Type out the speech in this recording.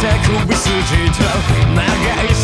た首筋と長い